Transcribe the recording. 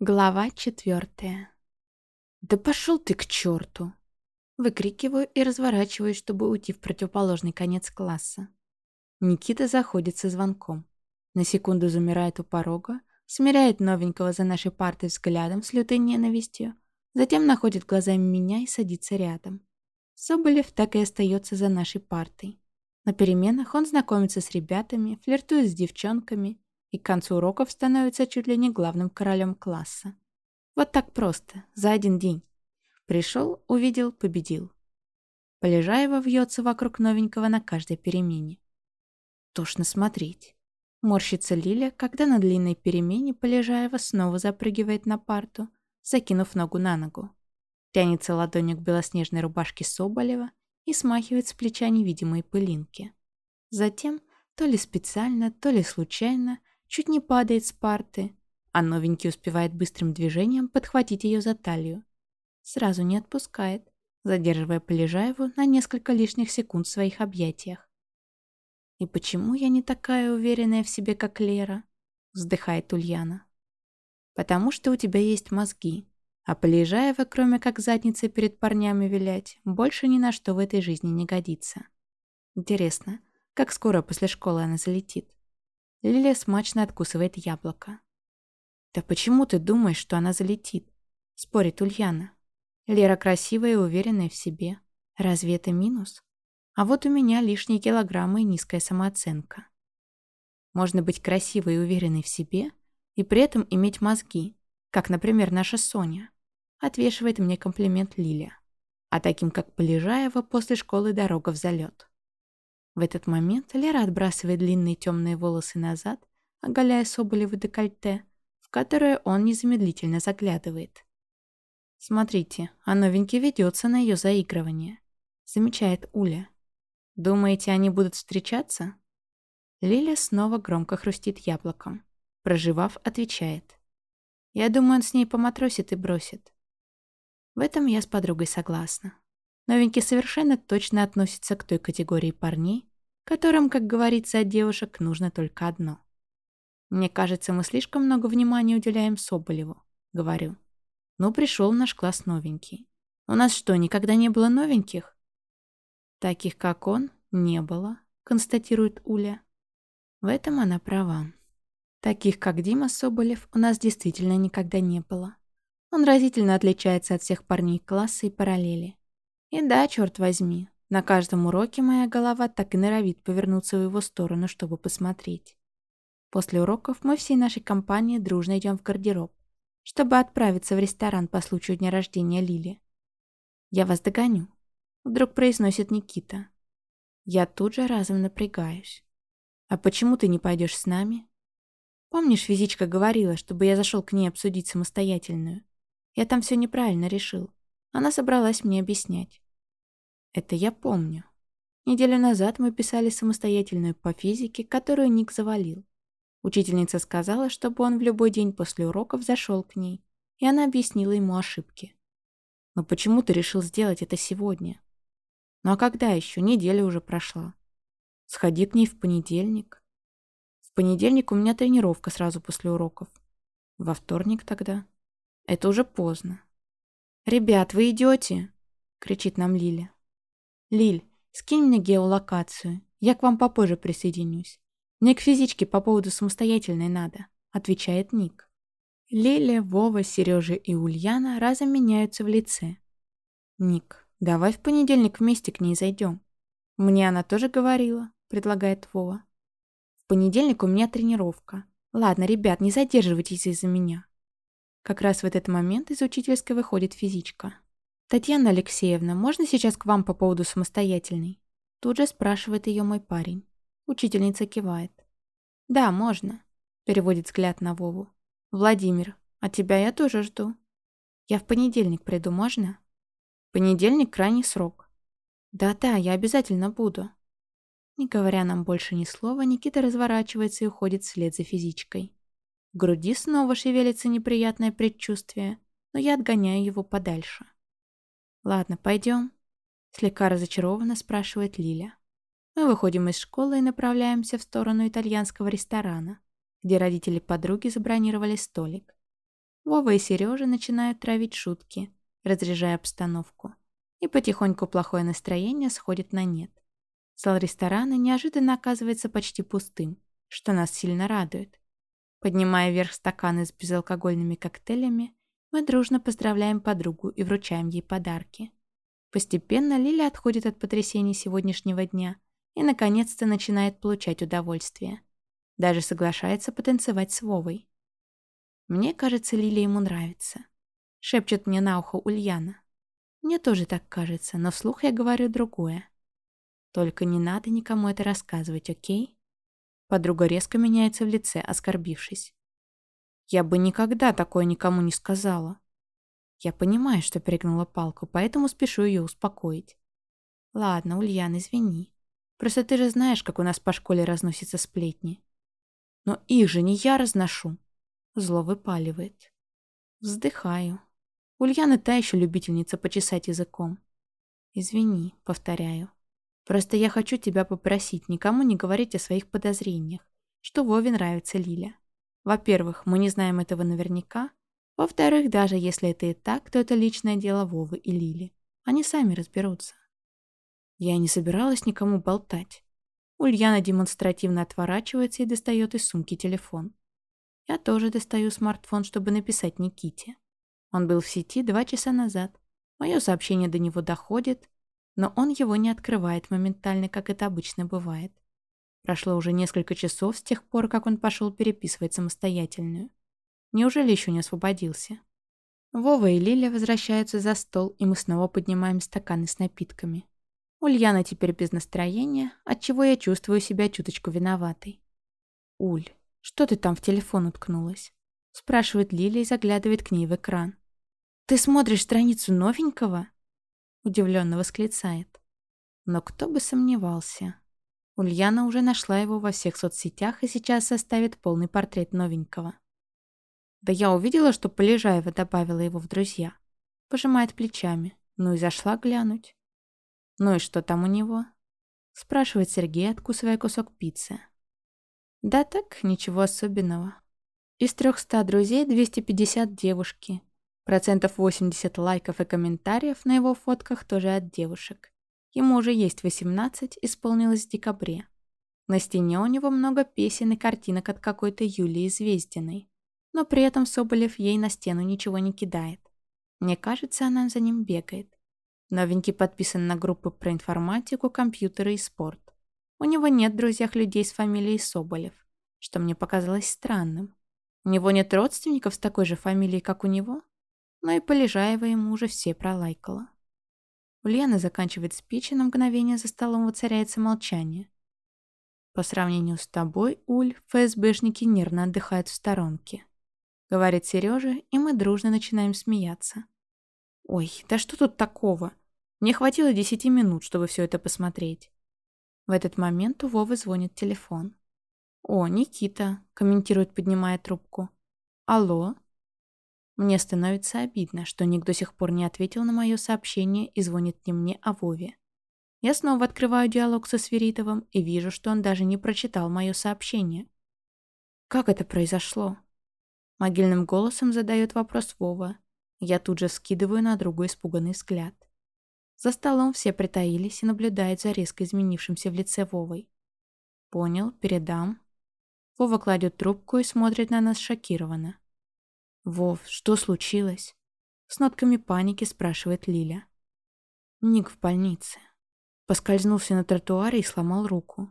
Глава четвертая. «Да пошел ты к черту!» Выкрикиваю и разворачиваюсь, чтобы уйти в противоположный конец класса. Никита заходит со звонком. На секунду замирает у порога, смиряет новенького за нашей партой взглядом с лютой ненавистью, затем находит глазами меня и садится рядом. Соболев так и остается за нашей партой. На переменах он знакомится с ребятами, флиртует с девчонками и к концу уроков становится чуть ли не главным королем класса. Вот так просто, за один день. Пришел, увидел, победил. Полежаева вьется вокруг новенького на каждой перемене. Тошно смотреть. Морщится Лиля, когда на длинной перемене Полежаева снова запрыгивает на парту, закинув ногу на ногу. Тянется ладонью к белоснежной рубашке Соболева и смахивает с плеча невидимые пылинки. Затем, то ли специально, то ли случайно, чуть не падает с парты, а новенький успевает быстрым движением подхватить ее за талию. Сразу не отпускает, задерживая Полежаеву на несколько лишних секунд в своих объятиях. «И почему я не такая уверенная в себе, как Лера?» — вздыхает Ульяна. «Потому что у тебя есть мозги, а Полежаева, кроме как задницей перед парнями вилять, больше ни на что в этой жизни не годится. Интересно, как скоро после школы она залетит?» Лилия смачно откусывает яблоко. «Да почему ты думаешь, что она залетит?» — спорит Ульяна. «Лера красивая и уверенная в себе. Разве это минус? А вот у меня лишние килограммы и низкая самооценка. Можно быть красивой и уверенной в себе и при этом иметь мозги, как, например, наша Соня. Отвешивает мне комплимент Лилия. А таким, как Полежаева, после школы дорога в залет. В этот момент Лера отбрасывает длинные темные волосы назад, оголяя Соболеву декольте, в которое он незамедлительно заглядывает. «Смотрите, а новенький ведется на ее заигрывание», — замечает Уля. «Думаете, они будут встречаться?» Лиля снова громко хрустит яблоком. Проживав, отвечает. «Я думаю, он с ней поматросит и бросит». В этом я с подругой согласна. Новенький совершенно точно относится к той категории парней, которым, как говорится от девушек, нужно только одно. Мне кажется, мы слишком много внимания уделяем Соболеву, говорю. Ну, пришел наш класс новенький. У нас что, никогда не было новеньких? Таких, как он, не было, констатирует Уля. В этом она права. Таких, как Дима Соболев, у нас действительно никогда не было. Он разительно отличается от всех парней класса и параллели. И да, черт возьми, на каждом уроке моя голова так и норовит повернуться в его сторону, чтобы посмотреть. После уроков мы всей нашей компанией дружно идем в гардероб, чтобы отправиться в ресторан по случаю дня рождения Лили. «Я вас догоню», — вдруг произносит Никита. Я тут же разом напрягаюсь. «А почему ты не пойдешь с нами?» «Помнишь, физичка говорила, чтобы я зашел к ней обсудить самостоятельную? Я там все неправильно решил. Она собралась мне объяснять. Это я помню. Неделю назад мы писали самостоятельную по физике, которую Ник завалил. Учительница сказала, чтобы он в любой день после уроков зашел к ней, и она объяснила ему ошибки. «Но почему ты решил сделать это сегодня?» «Ну а когда еще? Неделя уже прошла. Сходи к ней в понедельник». «В понедельник у меня тренировка сразу после уроков. Во вторник тогда?» «Это уже поздно». «Ребят, вы идете?» — кричит нам Лиля. «Лиль, скинь мне геолокацию. Я к вам попозже присоединюсь. Мне к физичке по поводу самостоятельной надо», — отвечает Ник. Лиля, Вова, Сережа и Ульяна разом меняются в лице. «Ник, давай в понедельник вместе к ней зайдем». «Мне она тоже говорила», — предлагает Вова. «В понедельник у меня тренировка. Ладно, ребят, не задерживайтесь из-за меня». Как раз в этот момент из учительской выходит физичка. «Татьяна Алексеевна, можно сейчас к вам по поводу самостоятельной?» Тут же спрашивает ее мой парень. Учительница кивает. «Да, можно», — переводит взгляд на Вову. «Владимир, а тебя я тоже жду. Я в понедельник приду, можно?» «Понедельник — крайний срок». «Да-да, я обязательно буду». Не говоря нам больше ни слова, Никита разворачивается и уходит вслед за физичкой. В груди снова шевелится неприятное предчувствие, но я отгоняю его подальше. «Ладно, пойдем?» Слегка разочарованно спрашивает Лиля. Мы выходим из школы и направляемся в сторону итальянского ресторана, где родители подруги забронировали столик. Вова и Сережа начинают травить шутки, разряжая обстановку. И потихоньку плохое настроение сходит на нет. Зал ресторана неожиданно оказывается почти пустым, что нас сильно радует. Поднимая вверх стаканы с безалкогольными коктейлями, мы дружно поздравляем подругу и вручаем ей подарки. Постепенно Лиля отходит от потрясений сегодняшнего дня и, наконец-то, начинает получать удовольствие. Даже соглашается потанцевать с Вовой. Мне кажется, Лилия ему нравится. Шепчет мне на ухо Ульяна. Мне тоже так кажется, но вслух я говорю другое. Только не надо никому это рассказывать, окей? Подруга резко меняется в лице, оскорбившись. Я бы никогда такое никому не сказала. Я понимаю, что перегнула палку, поэтому спешу ее успокоить. Ладно, Ульян, извини. Просто ты же знаешь, как у нас по школе разносятся сплетни. Но их же не я разношу. Зло выпаливает. Вздыхаю. Ульяна та еще любительница почесать языком. Извини, повторяю. Просто я хочу тебя попросить никому не говорить о своих подозрениях, что Вове нравится Лиля. Во-первых, мы не знаем этого наверняка. Во-вторых, даже если это и так, то это личное дело Вовы и Лили. Они сами разберутся. Я не собиралась никому болтать. Ульяна демонстративно отворачивается и достает из сумки телефон. Я тоже достаю смартфон, чтобы написать Никите. Он был в сети два часа назад. Мое сообщение до него доходит, но он его не открывает моментально, как это обычно бывает. Прошло уже несколько часов с тех пор, как он пошел переписывать самостоятельную. Неужели еще не освободился? Вова и Лиля возвращаются за стол, и мы снова поднимаем стаканы с напитками. Ульяна теперь без настроения, отчего я чувствую себя чуточку виноватой. «Уль, что ты там в телефон уткнулась?» спрашивает Лиля и заглядывает к ней в экран. «Ты смотришь страницу новенького?» Удивленно восклицает. Но кто бы сомневался. Ульяна уже нашла его во всех соцсетях и сейчас составит полный портрет новенького. Да я увидела, что Полежаева добавила его в друзья. Пожимает плечами. Ну и зашла глянуть. Ну и что там у него? Спрашивает Сергей, откусывая кусок пиццы. Да так, ничего особенного. Из 300 друзей 250 девушки. Процентов 80 лайков и комментариев на его фотках тоже от девушек. Ему уже есть 18, исполнилось в декабре. На стене у него много песен и картинок от какой-то Юлии Звездиной. Но при этом Соболев ей на стену ничего не кидает. Мне кажется, она за ним бегает. Новенький подписан на группы про информатику, компьютеры и спорт. У него нет в друзьях людей с фамилией Соболев, что мне показалось странным. У него нет родственников с такой же фамилией, как у него? Но и Полежаева ему уже все пролайкала. Ульяна заканчивает спич, и на мгновение за столом воцаряется молчание. По сравнению с тобой, Уль, ФСБшники нервно отдыхают в сторонке. Говорит Сережа, и мы дружно начинаем смеяться. Ой, да что тут такого? Мне хватило десяти минут, чтобы все это посмотреть. В этот момент у Вовы звонит телефон. «О, Никита», — комментирует, поднимая трубку. «Алло?» Мне становится обидно, что Ник до сих пор не ответил на мое сообщение и звонит не мне, а Вове. Я снова открываю диалог со Сверидовым и вижу, что он даже не прочитал мое сообщение. Как это произошло? Могильным голосом задает вопрос Вова. Я тут же скидываю на другой испуганный взгляд. За столом все притаились и наблюдают за резко изменившимся в лице Вовой. Понял, передам. Вова кладет трубку и смотрит на нас шокированно. «Вов, что случилось?» С нотками паники спрашивает Лиля. Ник в больнице. Поскользнулся на тротуаре и сломал руку.